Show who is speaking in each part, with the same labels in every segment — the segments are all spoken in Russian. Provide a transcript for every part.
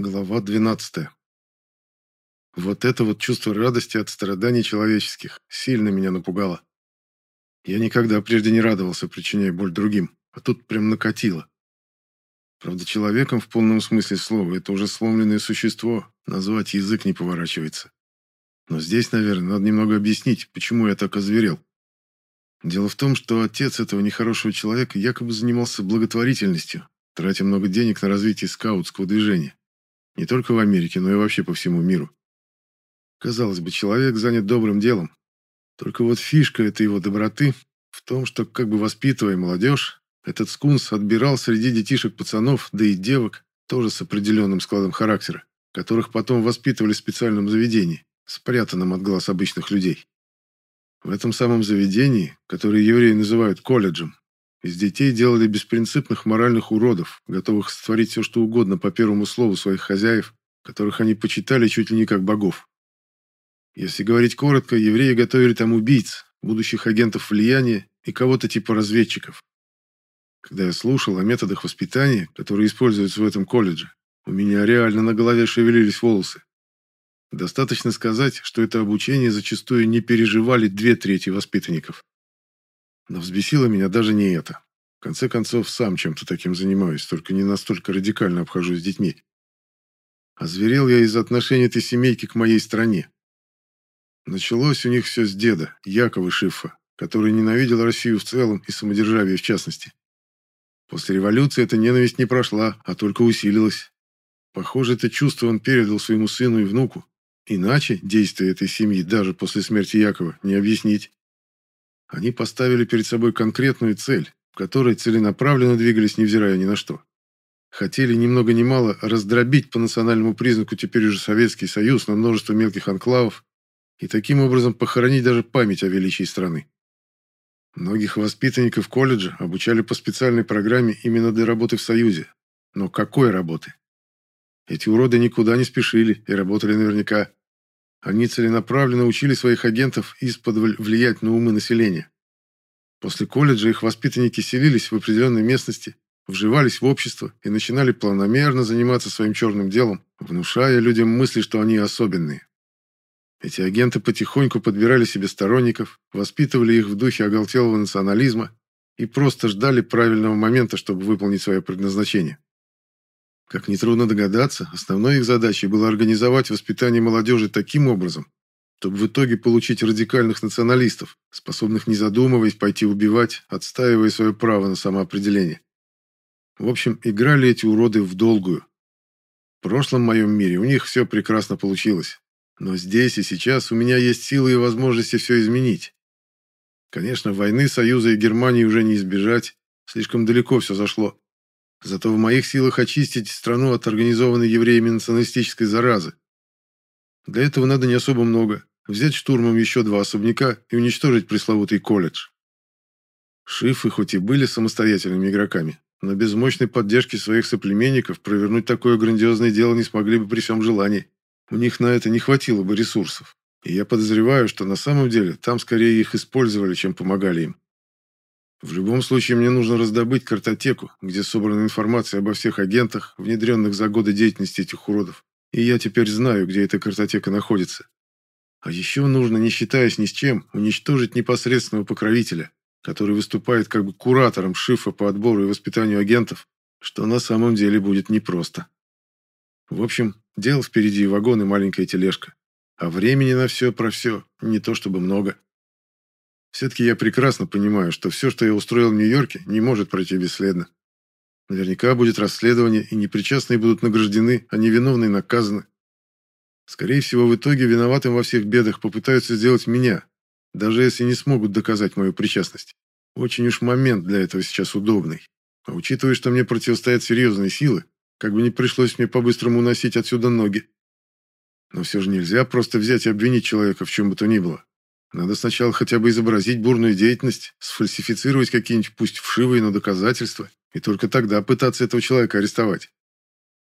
Speaker 1: Глава 12. Вот это вот чувство радости от страданий человеческих сильно меня напугало. Я никогда прежде не радовался, причиняя боль другим, а тут прям накатило. Правда, человеком в полном смысле слова это уже сломленное существо, назвать язык не поворачивается. Но здесь, наверное, надо немного объяснить, почему я так озверел. Дело в том, что отец этого нехорошего человека якобы занимался благотворительностью, тратя много денег на развитие скаутского движения. Не только в Америке, но и вообще по всему миру. Казалось бы, человек занят добрым делом. Только вот фишка этой его доброты в том, что, как бы воспитывая молодежь, этот скунс отбирал среди детишек пацанов, да и девок, тоже с определенным складом характера, которых потом воспитывали в специальном заведении, спрятанном от глаз обычных людей. В этом самом заведении, которое евреи называют колледжем, из детей делали беспринципных моральных уродов, готовых сотворить все, что угодно по первому слову своих хозяев, которых они почитали чуть ли не как богов. Если говорить коротко, евреи готовили там убийц, будущих агентов влияния и кого-то типа разведчиков. Когда я слушал о методах воспитания, которые используются в этом колледже, у меня реально на голове шевелились волосы. Достаточно сказать, что это обучение зачастую не переживали две трети воспитанников. Но взбесило меня даже не это. В конце концов, сам чем-то таким занимаюсь, только не настолько радикально обхожусь с детьми. Озверел я из-за отношения этой семейки к моей стране. Началось у них все с деда, Якова Шифа, который ненавидел Россию в целом и самодержавие в частности. После революции эта ненависть не прошла, а только усилилась. Похоже, это чувство он передал своему сыну и внуку. Иначе действия этой семьи даже после смерти Якова не объяснить. Они поставили перед собой конкретную цель, в которой целенаправленно двигались, невзирая ни на что. Хотели ни много ни мало раздробить по национальному признаку теперь уже Советский Союз на множество мелких анклавов и таким образом похоронить даже память о величии страны. Многих воспитанников колледжа обучали по специальной программе именно для работы в Союзе. Но какой работы? Эти уроды никуда не спешили и работали наверняка. Они целенаправленно учили своих агентов из-под влиять на умы населения. После колледжа их воспитанники селились в определенной местности, вживались в общество и начинали планомерно заниматься своим черным делом, внушая людям мысли, что они особенные. Эти агенты потихоньку подбирали себе сторонников, воспитывали их в духе оголтелого национализма и просто ждали правильного момента, чтобы выполнить свое предназначение. Как нетрудно догадаться, основной их задачей было организовать воспитание молодежи таким образом, чтобы в итоге получить радикальных националистов, способных не задумываясь пойти убивать, отстаивая свое право на самоопределение. В общем, играли эти уроды в долгую. В прошлом моем мире у них все прекрасно получилось. Но здесь и сейчас у меня есть силы и возможности все изменить. Конечно, войны Союза и Германии уже не избежать, слишком далеко все зашло. Зато в моих силах очистить страну от организованной евреями националистической заразы. Для этого надо не особо много. Взять штурмом еще два особняка и уничтожить пресловутый колледж. Шифы хоть и были самостоятельными игроками, но без мощной поддержки своих соплеменников провернуть такое грандиозное дело не смогли бы при всем желании. У них на это не хватило бы ресурсов. И я подозреваю, что на самом деле там скорее их использовали, чем помогали им. В любом случае, мне нужно раздобыть картотеку, где собрана информация обо всех агентах, внедренных за годы деятельности этих уродов. И я теперь знаю, где эта картотека находится. А еще нужно, не считаясь ни с чем, уничтожить непосредственного покровителя, который выступает как бы куратором шифа по отбору и воспитанию агентов, что на самом деле будет непросто. В общем, дел впереди вагон и маленькая тележка. А времени на все про все не то чтобы много. Все-таки я прекрасно понимаю, что все, что я устроил в Нью-Йорке, не может пройти бесследно. Наверняка будет расследование, и непричастные будут награждены, а невиновные наказаны. Скорее всего, в итоге виноватым во всех бедах попытаются сделать меня, даже если не смогут доказать мою причастность. Очень уж момент для этого сейчас удобный. А учитывая, что мне противостоят серьезные силы, как бы не пришлось мне по-быстрому уносить отсюда ноги. Но все же нельзя просто взять и обвинить человека в чем бы то ни было. Надо сначала хотя бы изобразить бурную деятельность, сфальсифицировать какие-нибудь пусть вшивые, но доказательства, и только тогда пытаться этого человека арестовать.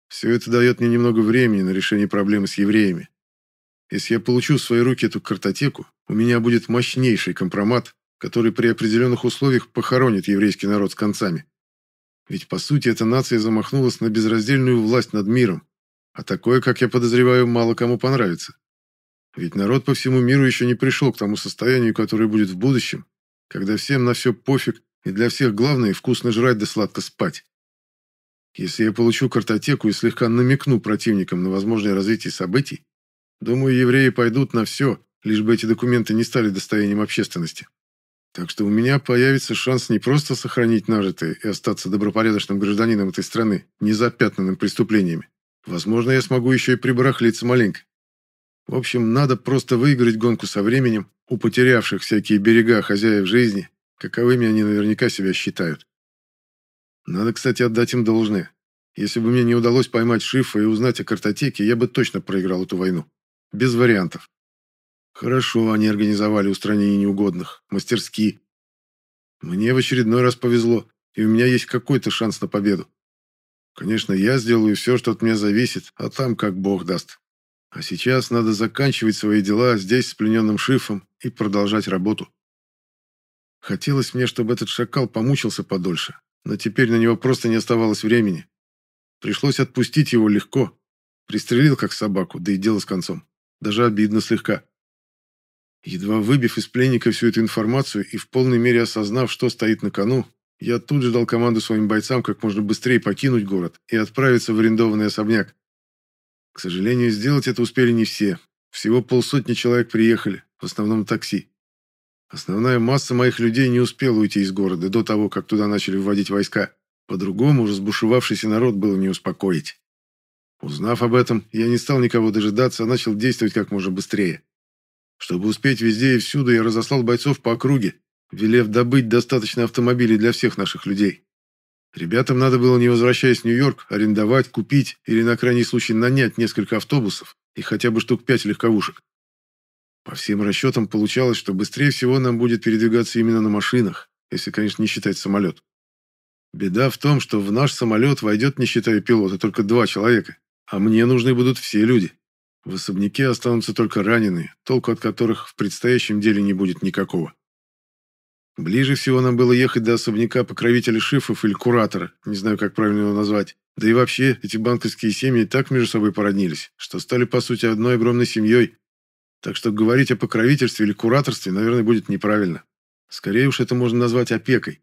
Speaker 1: Все это дает мне немного времени на решение проблемы с евреями. Если я получу в свои руки эту картотеку, у меня будет мощнейший компромат, который при определенных условиях похоронит еврейский народ с концами. Ведь, по сути, эта нация замахнулась на безраздельную власть над миром, А такое, как я подозреваю, мало кому понравится. Ведь народ по всему миру еще не пришел к тому состоянию, которое будет в будущем, когда всем на все пофиг, и для всех главное вкусно жрать да сладко спать. Если я получу картотеку и слегка намекну противникам на возможное развитие событий, думаю, евреи пойдут на все, лишь бы эти документы не стали достоянием общественности. Так что у меня появится шанс не просто сохранить нажитое и остаться добропорядочным гражданином этой страны, не запятнанным преступлениями. Возможно, я смогу еще и прибарахлиться маленько. В общем, надо просто выиграть гонку со временем, у потерявших всякие берега хозяев жизни, каковыми они наверняка себя считают. Надо, кстати, отдать им должное. Если бы мне не удалось поймать Шифа и узнать о картотеке, я бы точно проиграл эту войну. Без вариантов. Хорошо они организовали устранение неугодных. Мастерски. Мне в очередной раз повезло, и у меня есть какой-то шанс на победу. Конечно, я сделаю все, что от меня зависит, а там как бог даст. А сейчас надо заканчивать свои дела здесь с плененным шифом и продолжать работу. Хотелось мне, чтобы этот шакал помучился подольше, но теперь на него просто не оставалось времени. Пришлось отпустить его легко. Пристрелил как собаку, да и дело с концом. Даже обидно слегка. Едва выбив из пленника всю эту информацию и в полной мере осознав, что стоит на кону, я тут же дал команду своим бойцам как можно быстрее покинуть город и отправиться в арендованный особняк. К сожалению, сделать это успели не все. Всего полсотни человек приехали, в основном такси. Основная масса моих людей не успела уйти из города до того, как туда начали вводить войска. По-другому разбушевавшийся народ было не успокоить. Узнав об этом, я не стал никого дожидаться, а начал действовать как можно быстрее. Чтобы успеть везде и всюду, я разослал бойцов по округе, велев добыть достаточно автомобилей для всех наших людей. Ребятам надо было, не возвращаясь в Нью-Йорк, арендовать, купить или на крайний случай нанять несколько автобусов и хотя бы штук пять легковушек. По всем расчетам получалось, что быстрее всего нам будет передвигаться именно на машинах, если, конечно, не считать самолет. Беда в том, что в наш самолет войдет, не считая пилота, только два человека, а мне нужны будут все люди. В особняке останутся только раненые, толку от которых в предстоящем деле не будет никакого. Ближе всего нам было ехать до особняка покровителя шифов или куратора, не знаю, как правильно его назвать. Да и вообще, эти банковские семьи так между собой породнились, что стали, по сути, одной огромной семьей, так что говорить о покровительстве или кураторстве, наверное, будет неправильно. Скорее уж это можно назвать опекой.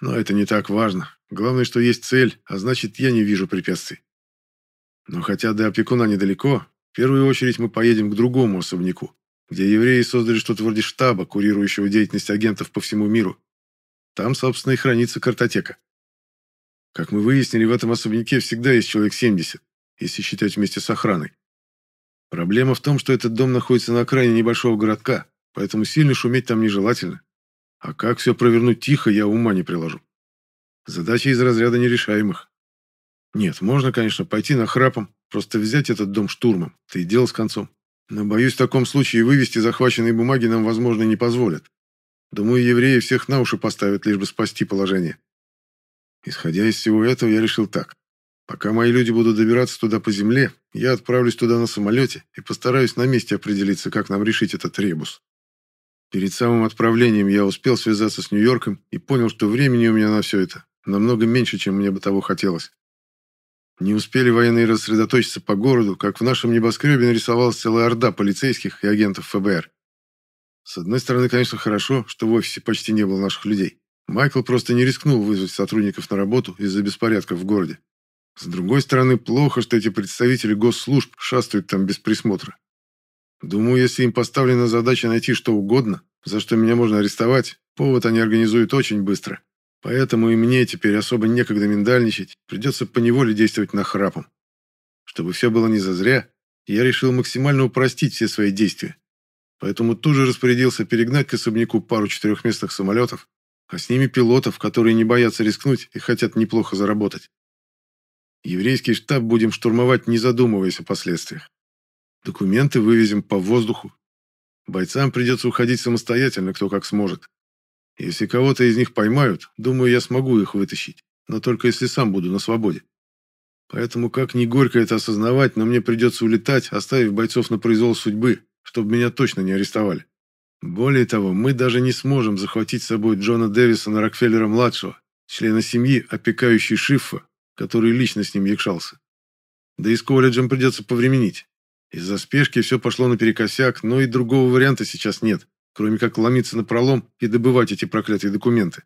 Speaker 1: Но это не так важно. Главное, что есть цель, а значит, я не вижу препятствий. Но хотя до опекуна недалеко, в первую очередь мы поедем к другому особняку, где евреи создали что-то вроде штаба, курирующего деятельность агентов по всему миру. Там, собственно, и хранится картотека. Как мы выяснили, в этом особняке всегда есть человек 70, если считать вместе с охраной. Проблема в том, что этот дом находится на окраине небольшого городка, поэтому сильно шуметь там нежелательно. А как все провернуть тихо, я ума не приложу. Задача из разряда нерешаемых. Нет, можно, конечно, пойти на храпом, просто взять этот дом штурмом, ты и дело с концом. Но, боюсь, в таком случае вывести захваченные бумаги нам, возможно, не позволят. Думаю, евреи всех на уши поставят, лишь бы спасти положение. Исходя из всего этого, я решил так. Пока мои люди будут добираться туда по земле, я отправлюсь туда на самолете и постараюсь на месте определиться, как нам решить этот ребус. Перед самым отправлением я успел связаться с Нью-Йорком и понял, что времени у меня на все это намного меньше, чем мне бы того хотелось. Не успели военные рассредоточиться по городу, как в нашем небоскребе нарисовалась целая орда полицейских и агентов ФБР. С одной стороны, конечно, хорошо, что в офисе почти не было наших людей. Майкл просто не рискнул вызвать сотрудников на работу из-за беспорядков в городе. С другой стороны, плохо, что эти представители госслужб шастают там без присмотра. Думаю, если им поставлена задача найти что угодно, за что меня можно арестовать, повод они организуют очень быстро. Поэтому и мне теперь особо некогда миндальничать, придется поневоле действовать на храпом. Чтобы все было не зазря, я решил максимально упростить все свои действия. Поэтому тут же распорядился перегнать к особняку пару четырехместных самолетов, а с ними пилотов, которые не боятся рискнуть и хотят неплохо заработать. Еврейский штаб будем штурмовать, не задумываясь о последствиях. Документы вывезем по воздуху. Бойцам придется уходить самостоятельно, кто как сможет. Если кого-то из них поймают, думаю, я смогу их вытащить, но только если сам буду на свободе. Поэтому, как ни горько это осознавать, но мне придется улетать, оставив бойцов на произвол судьбы, чтобы меня точно не арестовали. Более того, мы даже не сможем захватить с собой Джона Дэвисона Рокфеллера-младшего, члена семьи, опекающей Шиффа, который лично с ним якшался. Да и с колледжем придется повременить. Из-за спешки все пошло наперекосяк, но и другого варианта сейчас нет, кроме как ломиться на пролом и добывать эти проклятые документы.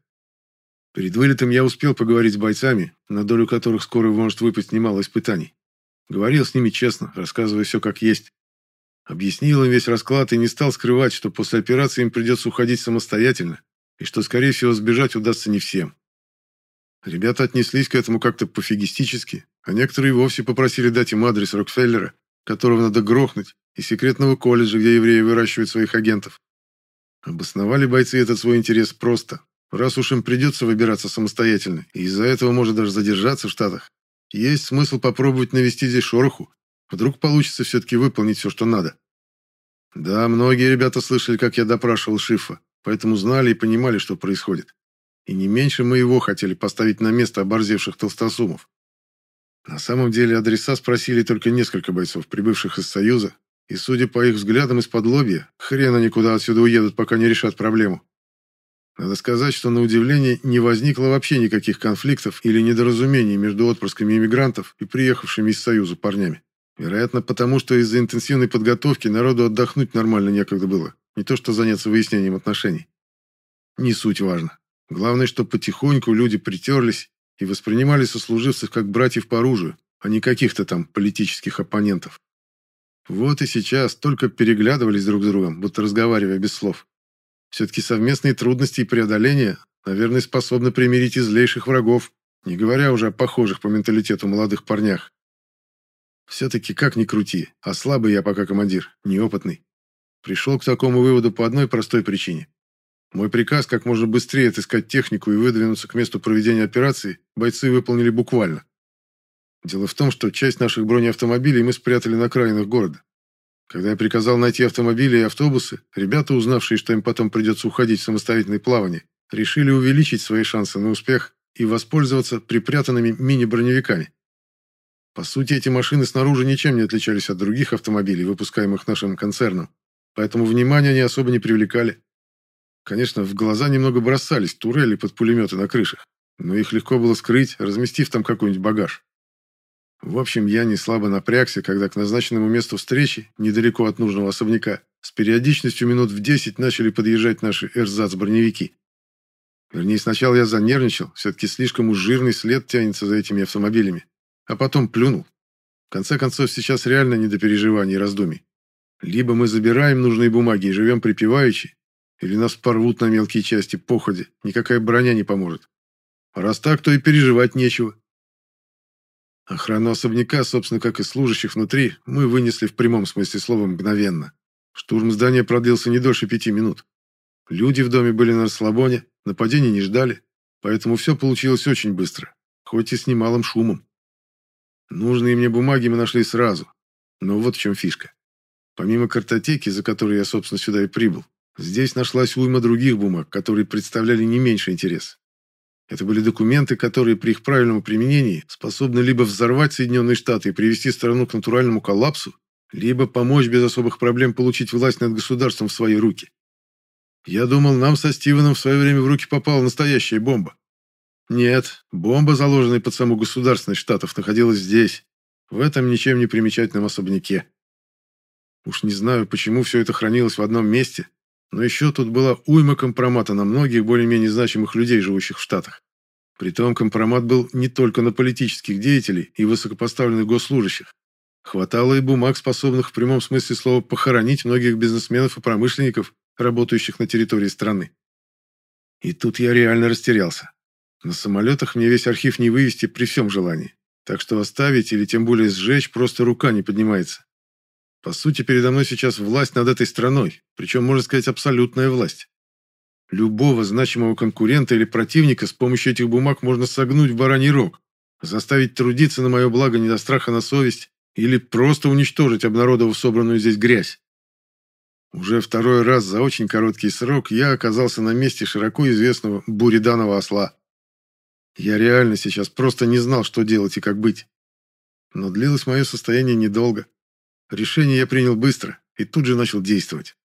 Speaker 1: Перед вылетом я успел поговорить с бойцами, на долю которых скоро может выпасть немало испытаний. Говорил с ними честно, рассказывая все как есть. Объяснил им весь расклад и не стал скрывать, что после операции им придется уходить самостоятельно, и что, скорее всего, сбежать удастся не всем. Ребята отнеслись к этому как-то пофигистически, а некоторые вовсе попросили дать им адрес Рокфеллера, которого надо грохнуть, и секретного колледжа, где евреи выращивают своих агентов. Обосновали бойцы этот свой интерес просто. Раз уж им придется выбираться самостоятельно, и из-за этого может даже задержаться в Штатах, есть смысл попробовать навести здесь шороху. Вдруг получится все-таки выполнить все, что надо. Да, многие ребята слышали, как я допрашивал Шифа, поэтому знали и понимали, что происходит. И не меньше моего хотели поставить на место оборзевших толстосумов. На самом деле адреса спросили только несколько бойцов, прибывших из Союза, и, судя по их взглядам из-под лобья, хрен они куда отсюда уедут, пока не решат проблему. Надо сказать, что на удивление не возникло вообще никаких конфликтов или недоразумений между отпрысками иммигрантов и приехавшими из Союза парнями. Вероятно, потому что из-за интенсивной подготовки народу отдохнуть нормально некогда было, не то что заняться выяснением отношений. Не суть важно. Главное, что потихоньку люди притерлись и воспринимали сослуживцев как братьев по оружию, а не каких-то там политических оппонентов. Вот и сейчас только переглядывались друг с другом, будто разговаривая без слов. Все-таки совместные трудности и преодоления, наверное, способны примирить и злейших врагов, не говоря уже о похожих по менталитету молодых парнях. Все-таки как ни крути, а слабый я пока командир, неопытный. Пришел к такому выводу по одной простой причине. Мой приказ как можно быстрее отыскать технику и выдвинуться к месту проведения операции бойцы выполнили буквально. Дело в том, что часть наших бронеавтомобилей мы спрятали на окраинах города. Когда я приказал найти автомобили и автобусы, ребята, узнавшие, что им потом придется уходить в самостоятельное плавание, решили увеличить свои шансы на успех и воспользоваться припрятанными мини-броневиками. По сути, эти машины снаружи ничем не отличались от других автомобилей, выпускаемых нашим концерном, поэтому внимания они особо не привлекали. Конечно, в глаза немного бросались турели под пулеметы на крышах, но их легко было скрыть, разместив там какой-нибудь багаж. В общем, я не слабо напрягся, когда к назначенному месту встречи, недалеко от нужного особняка, с периодичностью минут в десять начали подъезжать наши эрзац-броневики. Вернее, сначала я занервничал, все-таки слишком уж жирный след тянется за этими автомобилями, а потом плюнул. В конце концов, сейчас реально не до переживаний и раздумий. Либо мы забираем нужные бумаги и живем припеваючи, или нас порвут на мелкие части походе, никакая броня не поможет. Раз так, то и переживать нечего. Охрану особняка, собственно, как и служащих внутри, мы вынесли в прямом смысле слова мгновенно. Штурм здания продлился не дольше пяти минут. Люди в доме были на расслабоне, нападений не ждали, поэтому все получилось очень быстро, хоть и с немалым шумом. Нужные мне бумаги мы нашли сразу. Но вот в чем фишка. Помимо картотеки, за которой я, собственно, сюда и прибыл, Здесь нашлась уйма других бумаг, которые представляли не меньше интерес. Это были документы, которые при их правильном применении способны либо взорвать Соединенные Штаты и привести страну к натуральному коллапсу, либо помочь без особых проблем получить власть над государством в свои руки. Я думал, нам со Стивеном в свое время в руки попала настоящая бомба. Нет, бомба, заложенная под саму государственность Штатов, находилась здесь, в этом ничем не примечательном особняке. Уж не знаю, почему все это хранилось в одном месте, но еще тут была уйма компромата на многих более-менее значимых людей, живущих в Штатах. Притом компромат был не только на политических деятелей и высокопоставленных госслужащих. Хватало и бумаг, способных в прямом смысле слова похоронить многих бизнесменов и промышленников, работающих на территории страны. И тут я реально растерялся. На самолетах мне весь архив не вывести при всем желании. Так что оставить или тем более сжечь просто рука не поднимается. По сути, передо мной сейчас власть над этой страной, причем, можно сказать, абсолютная власть. Любого значимого конкурента или противника с помощью этих бумаг можно согнуть в бараний рог, заставить трудиться на мое благо не до страха на совесть или просто уничтожить, обнародовав собранную здесь грязь. Уже второй раз за очень короткий срок я оказался на месте широко известного буриданова осла. Я реально сейчас просто не знал, что делать и как быть. Но длилось мое состояние недолго. Решение я принял быстро и тут же начал действовать.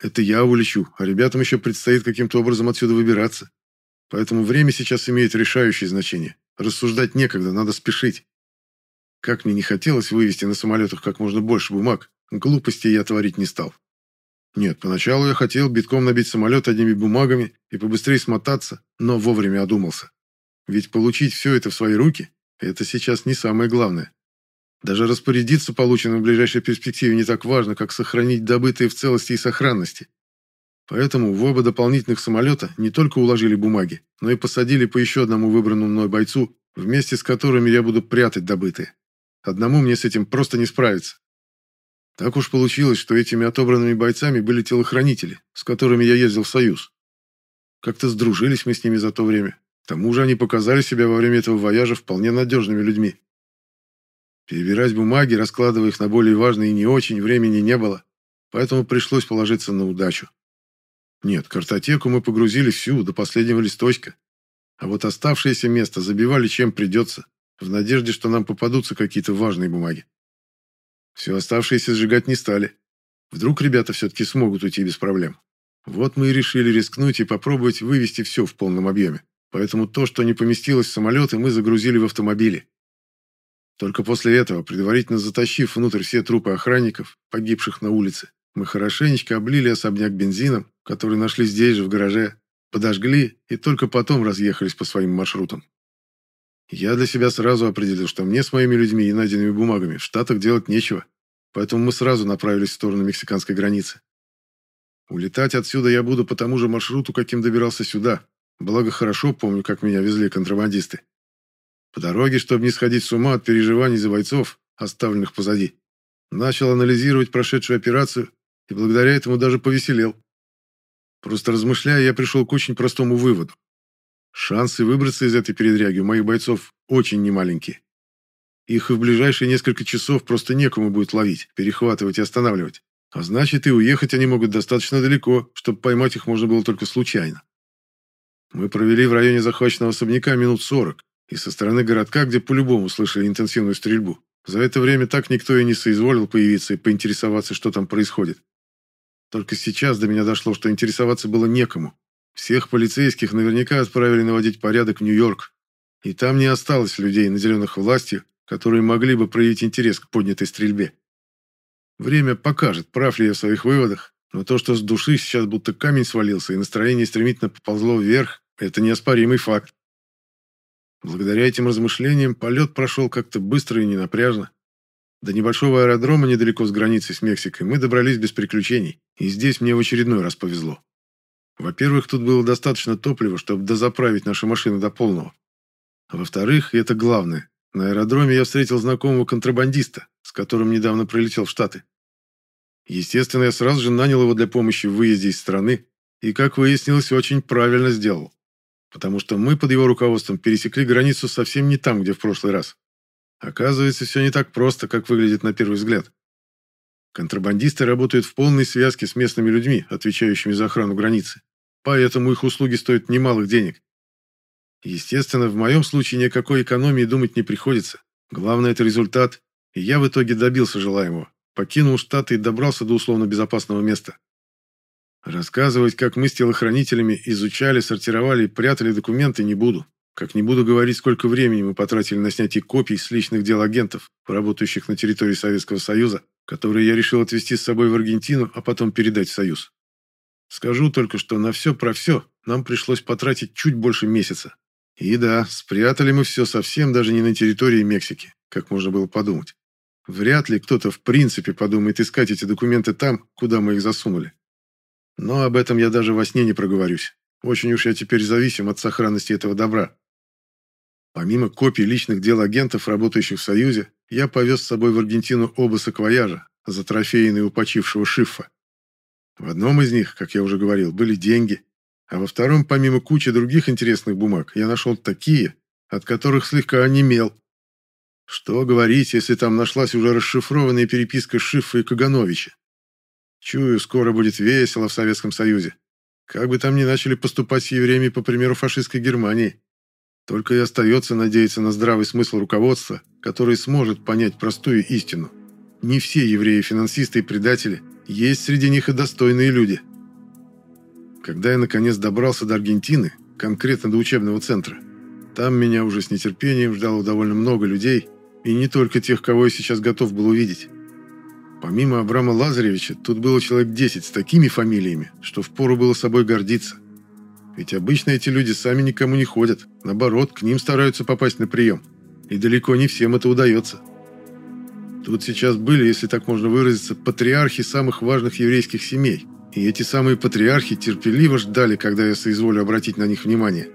Speaker 1: Это я улечу, а ребятам еще предстоит каким-то образом отсюда выбираться. Поэтому время сейчас имеет решающее значение. Рассуждать некогда, надо спешить. Как мне не хотелось вывести на самолетах как можно больше бумаг, глупостей я творить не стал. Нет, поначалу я хотел битком набить самолет одними бумагами и побыстрее смотаться, но вовремя одумался. Ведь получить все это в свои руки – это сейчас не самое главное. Даже распорядиться полученным в ближайшей перспективе не так важно, как сохранить добытые в целости и сохранности. Поэтому в оба дополнительных самолета не только уложили бумаги, но и посадили по еще одному выбранному мной бойцу, вместе с которыми я буду прятать добытые. Одному мне с этим просто не справиться. Так уж получилось, что этими отобранными бойцами были телохранители, с которыми я ездил в Союз. Как-то сдружились мы с ними за то время. К тому же они показали себя во время этого вояжа вполне надежными людьми. Перебирать бумаги, раскладывая их на более важные и не очень, времени не было, поэтому пришлось положиться на удачу. Нет, картотеку мы погрузили всю, до последнего листочка. А вот оставшееся место забивали чем придется, в надежде, что нам попадутся какие-то важные бумаги. Все оставшиеся сжигать не стали. Вдруг ребята все-таки смогут уйти без проблем. Вот мы и решили рискнуть и попробовать вывести все в полном объеме. Поэтому то, что не поместилось в самолеты, мы загрузили в автомобили. Только после этого, предварительно затащив внутрь все трупы охранников, погибших на улице, мы хорошенечко облили особняк бензином, который нашли здесь же, в гараже, подожгли и только потом разъехались по своим маршрутам. Я для себя сразу определил, что мне с моими людьми и найденными бумагами в Штатах делать нечего, поэтому мы сразу направились в сторону мексиканской границы. Улетать отсюда я буду по тому же маршруту, каким добирался сюда, благо хорошо помню, как меня везли контрабандисты. По дороге, чтобы не сходить с ума от переживаний за бойцов, оставленных позади, начал анализировать прошедшую операцию и благодаря этому даже повеселел. Просто размышляя, я пришел к очень простому выводу. Шансы выбраться из этой передряги у моих бойцов очень немаленькие. Их и в ближайшие несколько часов просто некому будет ловить, перехватывать и останавливать. А значит, и уехать они могут достаточно далеко, чтобы поймать их можно было только случайно. Мы провели в районе захваченного особняка минут сорок, и со стороны городка, где по-любому слышали интенсивную стрельбу. За это время так никто и не соизволил появиться и поинтересоваться, что там происходит. Только сейчас до меня дошло, что интересоваться было некому. Всех полицейских наверняка отправили наводить порядок в Нью-Йорк. И там не осталось людей, наделенных властью, которые могли бы проявить интерес к поднятой стрельбе. Время покажет, прав ли я в своих выводах, но то, что с души сейчас будто камень свалился и настроение стремительно поползло вверх, это неоспоримый факт. Благодаря этим размышлениям полет прошел как-то быстро и ненапряжно. До небольшого аэродрома недалеко с границей с Мексикой мы добрались без приключений, и здесь мне в очередной раз повезло. Во-первых, тут было достаточно топлива, чтобы дозаправить наши машины до полного. А во-вторых, и это главное, на аэродроме я встретил знакомого контрабандиста, с которым недавно прилетел в Штаты. Естественно, я сразу же нанял его для помощи в выезде из страны, и, как выяснилось, очень правильно сделал. Потому что мы под его руководством пересекли границу совсем не там, где в прошлый раз. Оказывается, все не так просто, как выглядит на первый взгляд. Контрабандисты работают в полной связке с местными людьми, отвечающими за охрану границы. Поэтому их услуги стоят немалых денег. Естественно, в моем случае никакой экономии думать не приходится. Главное – это результат. И я в итоге добился желаемого. Покинул Штаты и добрался до условно безопасного места. Рассказывать, как мы с телохранителями изучали, сортировали и прятали документы, не буду. Как не буду говорить, сколько времени мы потратили на снятие копий с личных дел агентов, работающих на территории Советского Союза, которые я решил отвезти с собой в Аргентину, а потом передать в Союз. Скажу только, что на все про все нам пришлось потратить чуть больше месяца. И да, спрятали мы все совсем даже не на территории Мексики, как можно было подумать. Вряд ли кто-то в принципе подумает искать эти документы там, куда мы их засунули. Но об этом я даже во сне не проговорюсь. Очень уж я теперь зависим от сохранности этого добра. Помимо копий личных дел агентов, работающих в Союзе, я повез с собой в Аргентину оба саквояжа, затрофеянные у почившего Шифа. В одном из них, как я уже говорил, были деньги, а во втором, помимо кучи других интересных бумаг, я нашел такие, от которых слегка онемел. Что говорить, если там нашлась уже расшифрованная переписка Шифа и Кагановича? Чую, скоро будет весело в Советском Союзе. Как бы там ни начали поступать с евреями по примеру фашистской Германии. Только и остается надеяться на здравый смысл руководства, который сможет понять простую истину. Не все евреи-финансисты и предатели, есть среди них и достойные люди. Когда я наконец добрался до Аргентины, конкретно до учебного центра, там меня уже с нетерпением ждало довольно много людей, И не только тех, кого я сейчас готов был увидеть. Помимо Абрама Лазаревича, тут было человек 10 с такими фамилиями, что впору было собой гордиться. Ведь обычно эти люди сами никому не ходят. Наоборот, к ним стараются попасть на прием. И далеко не всем это удается. Тут сейчас были, если так можно выразиться, патриархи самых важных еврейских семей. И эти самые патриархи терпеливо ждали, когда я соизволю обратить на них внимание.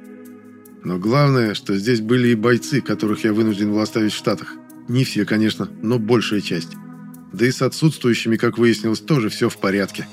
Speaker 1: Но главное, что здесь были и бойцы, которых я вынужден был оставить в Штатах. Не все, конечно, но большая часть. Да и с отсутствующими, как выяснилось, тоже все в порядке.